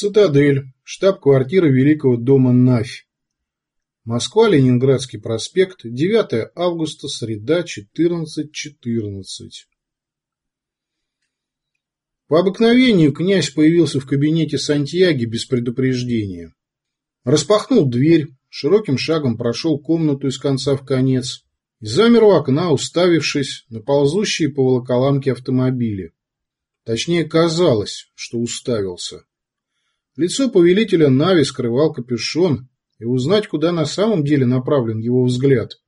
Цитадель, штаб-квартира Великого дома Нафь. Москва, Ленинградский проспект, 9 августа, среда, 14.14. .14. По обыкновению князь появился в кабинете Сантьяги без предупреждения. Распахнул дверь, широким шагом прошел комнату из конца в конец и замер у окна, уставившись на ползущие по волоколамке автомобили. Точнее, казалось, что уставился. Лицо повелителя Нави скрывал капюшон, и узнать, куда на самом деле направлен его взгляд,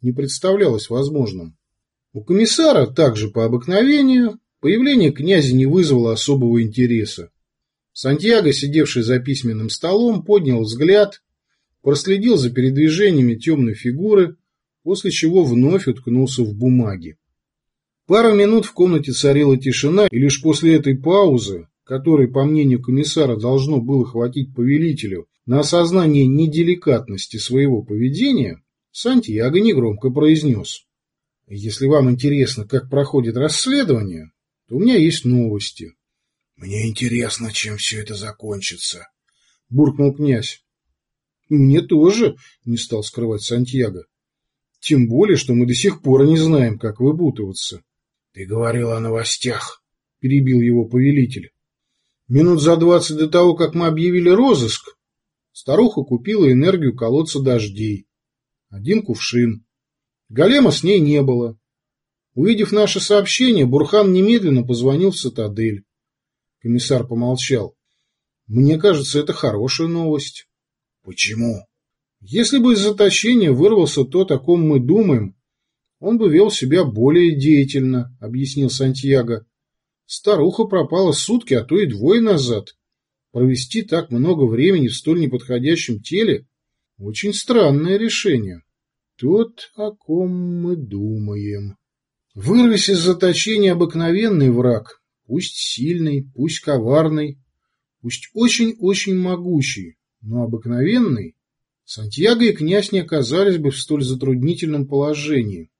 не представлялось возможным. У комиссара, также по обыкновению, появление князя не вызвало особого интереса. Сантьяго, сидевший за письменным столом, поднял взгляд, проследил за передвижениями темной фигуры, после чего вновь уткнулся в бумаги. Пару минут в комнате царила тишина, и лишь после этой паузы которой, по мнению комиссара, должно было хватить повелителю на осознание неделикатности своего поведения, Сантьяго негромко произнес. «Если вам интересно, как проходит расследование, то у меня есть новости». «Мне интересно, чем все это закончится», — буркнул князь. «Мне тоже», — не стал скрывать Сантьяго. «Тем более, что мы до сих пор не знаем, как выпутываться». «Ты говорил о новостях», — перебил его повелитель. Минут за двадцать до того, как мы объявили розыск, старуха купила энергию колодца дождей. Один кувшин. Голема с ней не было. Увидев наше сообщение, Бурхан немедленно позвонил в цитадель. Комиссар помолчал. Мне кажется, это хорошая новость. Почему? Если бы из заточения вырвался то, о ком мы думаем, он бы вел себя более деятельно, объяснил Сантьяго. Старуха пропала сутки, а то и двое назад. Провести так много времени в столь неподходящем теле – очень странное решение. Тот, о ком мы думаем. Вырвись из заточения обыкновенный враг, пусть сильный, пусть коварный, пусть очень-очень могучий, но обыкновенный, Сантьяго и князь не оказались бы в столь затруднительном положении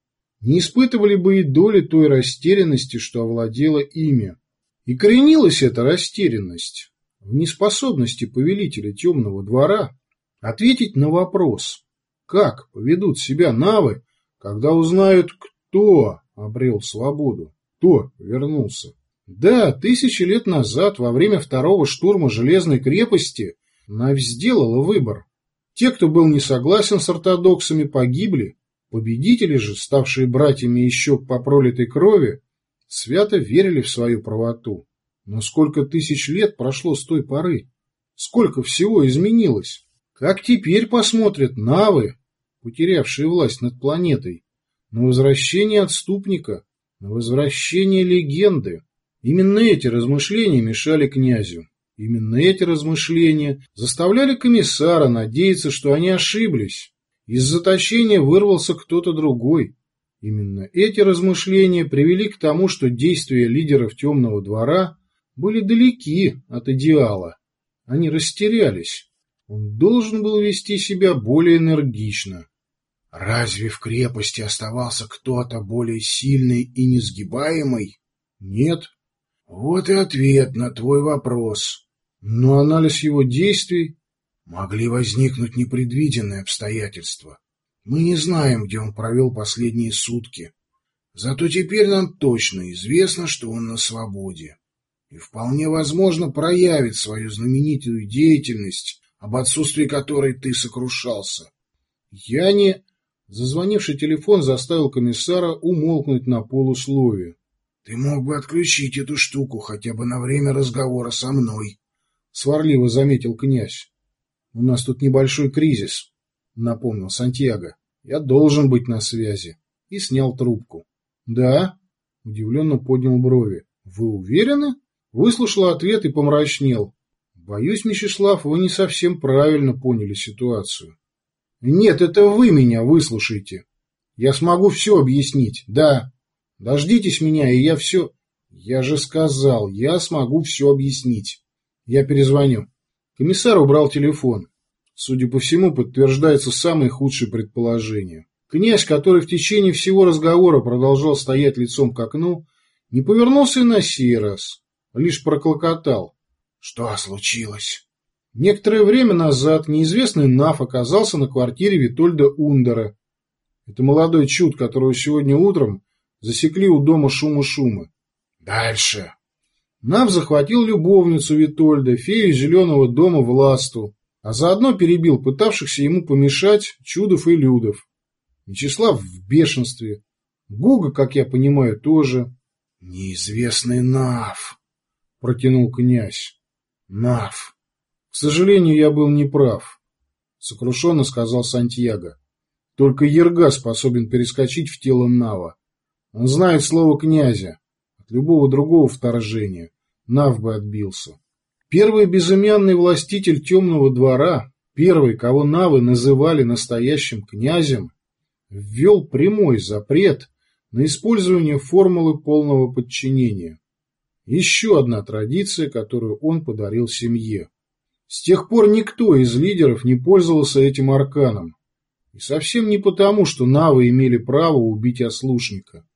не испытывали бы и доли той растерянности, что овладела ими. И коренилась эта растерянность в неспособности повелителя темного двора ответить на вопрос, как поведут себя навы, когда узнают, кто обрел свободу, кто вернулся. Да, тысячи лет назад, во время второго штурма Железной крепости, Навь сделала выбор. Те, кто был не согласен с ортодоксами, погибли, Победители же, ставшие братьями еще по пролитой крови, свято верили в свою правоту. Но сколько тысяч лет прошло с той поры? Сколько всего изменилось? Как теперь посмотрят навы, потерявшие власть над планетой, на возвращение отступника, на возвращение легенды? Именно эти размышления мешали князю. Именно эти размышления заставляли комиссара надеяться, что они ошиблись, из заточения вырвался кто-то другой. Именно эти размышления привели к тому, что действия лидеров темного двора были далеки от идеала. Они растерялись. Он должен был вести себя более энергично. Разве в крепости оставался кто-то более сильный и несгибаемый? Нет. Вот и ответ на твой вопрос. Но анализ его действий Могли возникнуть непредвиденные обстоятельства. Мы не знаем, где он провел последние сутки. Зато теперь нам точно известно, что он на свободе. И вполне возможно проявит свою знаменитую деятельность, об отсутствии которой ты сокрушался. Я не... Зазвонивший телефон заставил комиссара умолкнуть на полусловие. — Ты мог бы отключить эту штуку хотя бы на время разговора со мной, — сварливо заметил князь. У нас тут небольшой кризис, напомнил Сантьяго. Я должен быть на связи. И снял трубку. Да? Удивленно поднял брови. Вы уверены? Выслушал ответ и помрачнел. Боюсь, Мечислав, вы не совсем правильно поняли ситуацию. Нет, это вы меня выслушайте. Я смогу все объяснить. Да. Дождитесь меня, и я все... Я же сказал, я смогу все объяснить. Я перезвоню. Комиссар убрал телефон. Судя по всему, подтверждается самое худшее предположение. Князь, который в течение всего разговора продолжал стоять лицом к окну, не повернулся и на сей раз, лишь проклокотал. Что случилось? Некоторое время назад неизвестный Нав оказался на квартире Витольда Ундера. Это молодой чуд, которого сегодня утром засекли у дома шума-шума. Дальше. Нав захватил любовницу Витольда, фею зеленого дома Власту, а заодно перебил пытавшихся ему помешать Чудов и Людов. Вячеслав в бешенстве. Гуга, как я понимаю, тоже. Неизвестный Нав, протянул князь. Нав. К сожалению, я был неправ, сокрушенно сказал Сантьяго. Только Ерга способен перескочить в тело Нава. Он знает слово князя. Любого другого вторжения Нав бы отбился. Первый безымянный властитель темного двора, первый, кого Навы называли настоящим князем, ввел прямой запрет на использование формулы полного подчинения. Еще одна традиция, которую он подарил семье. С тех пор никто из лидеров не пользовался этим арканом. И совсем не потому, что навы имели право убить ослушника.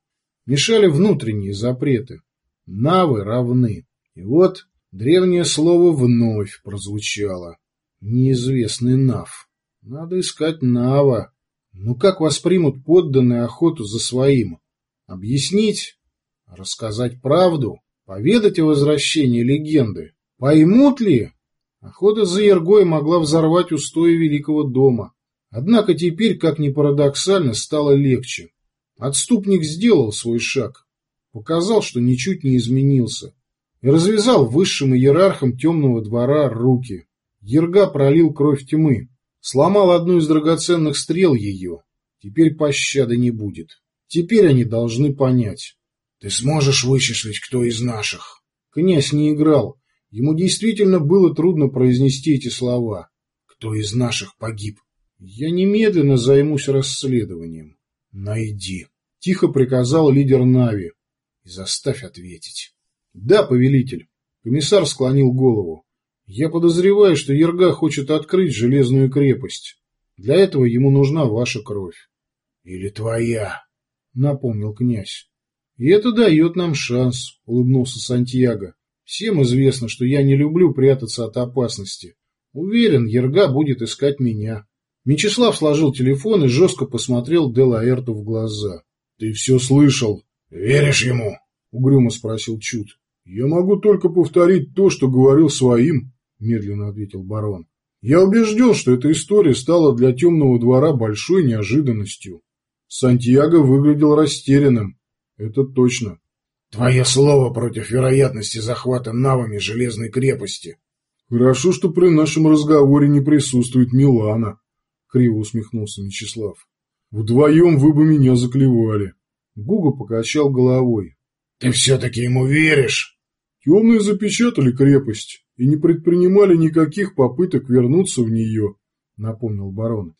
Мешали внутренние запреты. Навы равны. И вот древнее слово вновь прозвучало. Неизвестный нав. Надо искать нава. Ну как воспримут подданные охоту за своим? Объяснить? Рассказать правду? Поведать о возвращении легенды? Поймут ли? Охота за Ергой могла взорвать устои Великого дома. Однако теперь, как ни парадоксально, стало легче. Отступник сделал свой шаг, показал, что ничуть не изменился, и развязал высшим иерархам темного двора руки. Ерга пролил кровь тьмы, сломал одну из драгоценных стрел ее. Теперь пощады не будет. Теперь они должны понять. Ты сможешь вычислить, кто из наших? Князь не играл. Ему действительно было трудно произнести эти слова. Кто из наших погиб? Я немедленно займусь расследованием. Найди. Тихо приказал лидер Нави. И заставь ответить. Да, повелитель. Комиссар склонил голову. Я подозреваю, что Ерга хочет открыть железную крепость. Для этого ему нужна ваша кровь. Или твоя, напомнил князь. И это дает нам шанс, улыбнулся Сантьяго. Всем известно, что я не люблю прятаться от опасности. Уверен, Ерга будет искать меня. Мечислав сложил телефон и жестко посмотрел Делаэрту в глаза. — Ты все слышал? — Веришь ему? — угрюмо спросил Чуд. — Я могу только повторить то, что говорил своим, — медленно ответил барон. Я убежден, что эта история стала для темного двора большой неожиданностью. Сантьяго выглядел растерянным. Это точно. Твое слово против вероятности захвата навами железной крепости. Хорошо, что при нашем разговоре не присутствует Милана. — криво усмехнулся Мечислав. «Вдвоем вы бы меня заклевали». Гуга покачал головой. «Ты все-таки ему веришь?» «Темные запечатали крепость и не предпринимали никаких попыток вернуться в нее», — напомнил барон.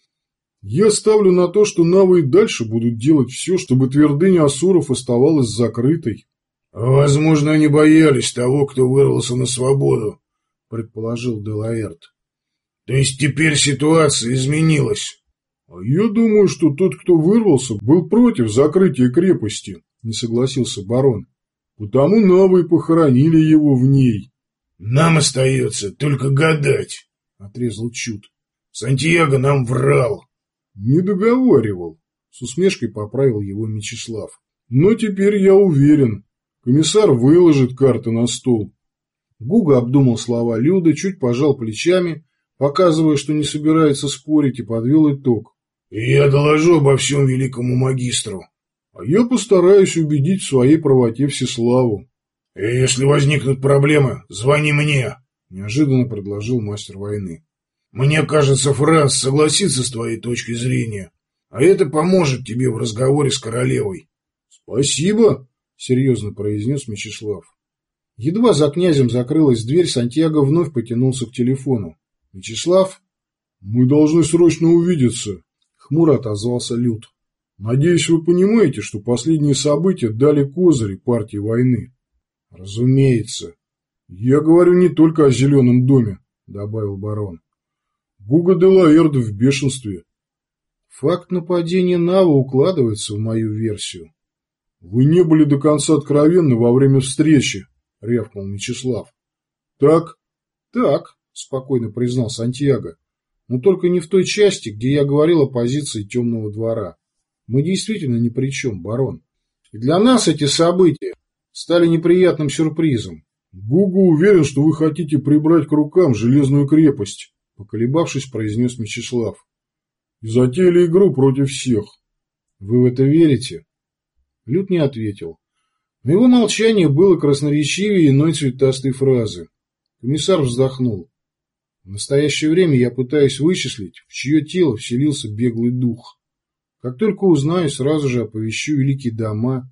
«Я ставлю на то, что навы и дальше будут делать все, чтобы твердыня Асуров оставалась закрытой». «Возможно, они боялись того, кто вырвался на свободу», — предположил Делаэрт. То есть теперь ситуация изменилась? А я думаю, что тот, кто вырвался, был против закрытия крепости, не согласился барон. Потому навы похоронили его в ней. Нам остается только гадать, отрезал Чуд. Сантьяго нам врал. Не договаривал, с усмешкой поправил его Мечислав. Но теперь я уверен, комиссар выложит карты на стол. Гуга обдумал слова Люды, чуть пожал плечами показывая, что не собирается спорить, и подвел итог. «Я доложу обо всем великому магистру». «А я постараюсь убедить в своей правоте Всеславу». И «Если возникнут проблемы, звони мне», — неожиданно предложил мастер войны. «Мне кажется, Франц согласится с твоей точки зрения, а это поможет тебе в разговоре с королевой». «Спасибо», — серьезно произнес Мечислав. Едва за князем закрылась дверь, Сантьяго вновь потянулся к телефону. Вячеслав, мы должны срочно увидеться, хмуро отозвался Люд. Надеюсь, вы понимаете, что последние события дали козыри партии войны. Разумеется. Я говорю не только о зеленом доме, добавил барон. Гуга де Лаэрда в бешенстве. Факт нападения Нава укладывается в мою версию. Вы не были до конца откровенны во время встречи, рявкнул Мечислав. Так, Так, спокойно признал Сантьяго, но только не в той части, где я говорил о позиции темного двора. Мы действительно ни при чем, барон. И для нас эти события стали неприятным сюрпризом. Гугу уверен, что вы хотите прибрать к рукам железную крепость, поколебавшись, произнес Мечислав. И затеяли игру против всех. Вы в это верите? Люд не ответил. Но его молчание было красноречивее иной цветастой фразы. Комиссар вздохнул. В настоящее время я пытаюсь вычислить, в чье тело вселился беглый дух. Как только узнаю, сразу же оповещу великие дома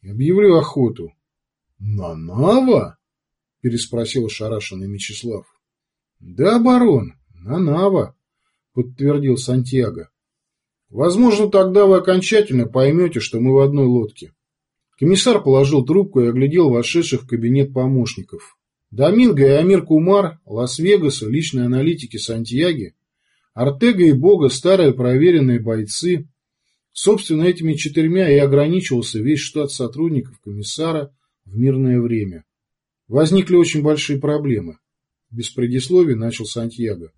и объявлю охоту. — На Нава? — переспросил ошарашенный Мечислав. — Да, барон, на Нава, — подтвердил Сантьяго. — Возможно, тогда вы окончательно поймете, что мы в одной лодке. Комиссар положил трубку и оглядел вошедших в кабинет помощников. Доминго и Амир Кумар, Лас-Вегаса, личные аналитики Сантьяги, Артега и Бога, старые проверенные бойцы. Собственно, этими четырьмя и ограничивался весь штат сотрудников комиссара в мирное время. Возникли очень большие проблемы. Без предисловий начал Сантьяго.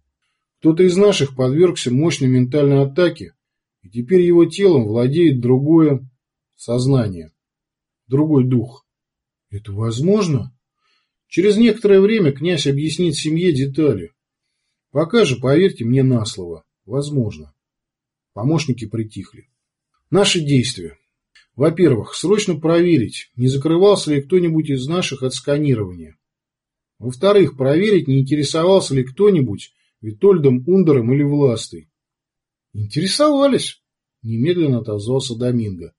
Кто-то из наших подвергся мощной ментальной атаке, и теперь его телом владеет другое сознание другой дух. Это возможно? Через некоторое время князь объяснит семье детали. Пока же, поверьте мне на слово, возможно. Помощники притихли. Наши действия. Во-первых, срочно проверить, не закрывался ли кто-нибудь из наших от сканирования. Во-вторых, проверить, не интересовался ли кто-нибудь Витольдом Ундером или Властой. Интересовались, немедленно отозвался Доминго.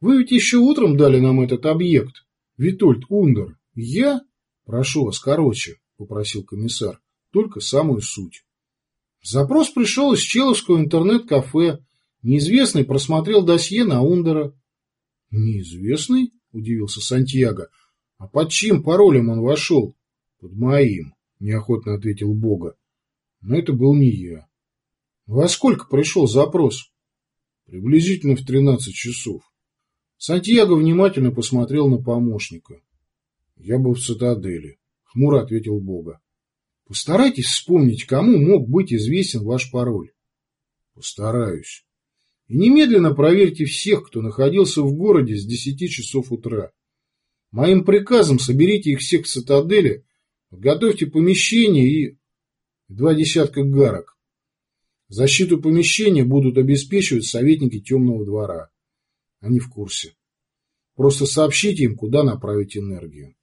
Вы ведь еще утром дали нам этот объект, Витольд Ундер. Я? Прошу вас, короче, попросил комиссар, только самую суть. Запрос пришел из Человского интернет-кафе. Неизвестный просмотрел досье на Ундера. Неизвестный? Удивился Сантьяго. А под чьим паролем он вошел? Под моим, неохотно ответил Бога. Но это был не я. Во сколько пришел запрос? Приблизительно в тринадцать часов. Сантьяго внимательно посмотрел на помощника. «Я был в цитадели», — хмуро ответил Бога. «Постарайтесь вспомнить, кому мог быть известен ваш пароль». «Постараюсь. И немедленно проверьте всех, кто находился в городе с десяти часов утра. Моим приказом соберите их всех в цитадели, подготовьте помещение и два десятка гарок. Защиту помещения будут обеспечивать советники темного двора. Они в курсе. Просто сообщите им, куда направить энергию.